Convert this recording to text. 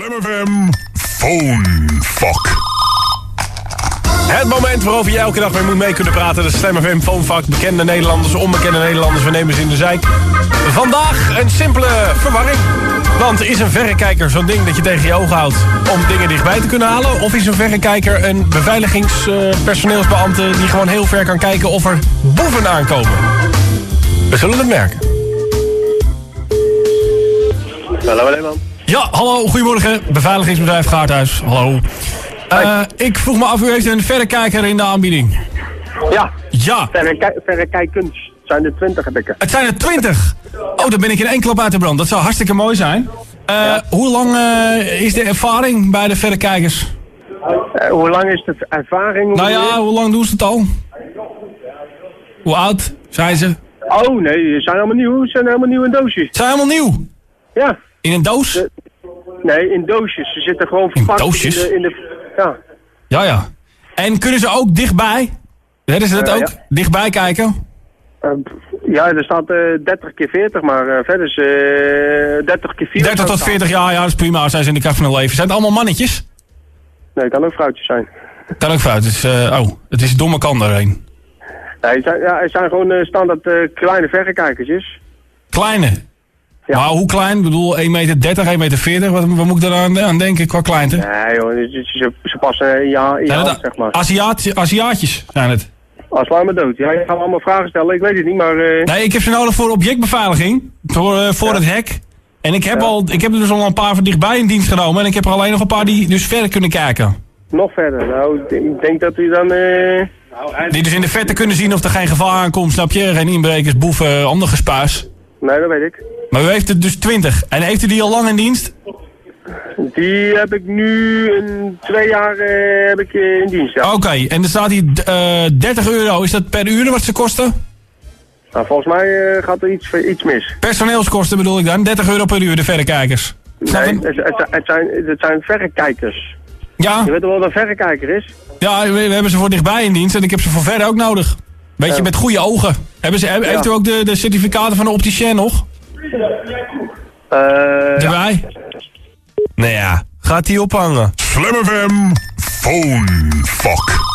Slam FM Phone Fuck. Het moment waarover je elke dag mee moet mee kunnen praten. De Slam FM Phonevak. Bekende Nederlanders, onbekende Nederlanders. We nemen ze in de zijk. Vandaag een simpele verwarring. Want is een verrekijker zo'n ding dat je tegen je ogen houdt... om dingen dichtbij te kunnen halen? Of is een verrekijker een beveiligingspersoneelsbeambte... die gewoon heel ver kan kijken of er boeven aankomen? We zullen het merken. Hallo Leeman. Ja, hallo, goedemorgen. Beveiligingsbedrijf Gaarthuis. Hallo. Eh, ik vroeg me af, u heeft een verrekijker in de aanbieding. Ja, Ja, verrekij- verrekijkens. Het zijn er twintig heb ik het zijn er twintig. Oh, dan ben ik in één klap uit de brand. Dat zou hartstikke mooi zijn. Eh, Hoe lang eh, is de ervaring bij de verrekijkers? Hoe lang is de ervaring? Nou ja, hoe lang doen ze het al? Hoe oud zijn ze? Oh nee, ze zijn allemaal nieuw. Ze zijn helemaal nieuw in doosjes. Ze zijn helemaal nieuw. Ja. In een doos? Nee, in doosjes. Ze zitten gewoon verpakt doosjes? In de, in de, ja. Ja, ja. En kunnen ze ook dichtbij? Redden ze dat Eh, ook? ja. Dichtbij kijken? Eh, ja, er staat eh 30 keer 40, maar eh, verder is eh 30 keer 40. 30 tot 40 jaar, ja, dat is prima. Zijn ze in de kracht van hun leven. Zijn het allemaal mannetjes? Nee, het kan ook vrouwtjes zijn. Kan ook eh, oh, het is domme kan erheen. Nee, het zijn, ja, het zijn gewoon eh, standaard eh, kleine verrekijkertjes. Kleine. Ja. Maar hoe klein? Ik bedoel, 1,30 meter, 1,40 meter. Wat, wat moet ik daar aan, aan denken qua kleinte? Nee joh, ze, ze, ze passen in ja, in je Zijn hand, het zeg maar. Aziat, Aziatjes zijn het. Als sla me dood. Ja, je gaat allemaal vragen stellen, ik weet het niet, maar... eh, Nee, ik heb ze nodig voor objectbeveiliging. Voor, eh, voor het hek. En ik heb, al, ik heb er dus al een paar van dichtbij in dienst genomen. En ik heb er alleen nog een paar die dus verder kunnen kijken. Nog verder. Nou, ik denk- dat u dan... eh Die dus in de verte kunnen zien of er geen gevaar aankomt, snap je? Geen inbrekers, boeven, ander gespuis. Nee, dat weet ik. Maar u heeft er dus 20. En heeft u die al lang in dienst? Die heb ik nu twee jaar eh, heb ik, eh, in dienst. Ja. Oké, en er staat hier eh 30 euro. Is dat per uur wat ze kosten? Nou, volgens mij gaat er iets, iets mis. Personeelskosten bedoel ik dan. 30 euro per uur, de verrekijkers. Snap Nee, het, het, het zijn, het zijn verrekijkers. Ja, Je weet wel wat een verrekijker is? ja we, we hebben ze voor dichtbij in dienst en ik heb ze voor verder ook nodig. Weet je, met goede ogen. Hebben ze, he- Heeft u ook de, de certificaten van de opticien nog? Eh, ja. Erbij? Nou ja, gaat die ophangen. Slam Phone Fuck.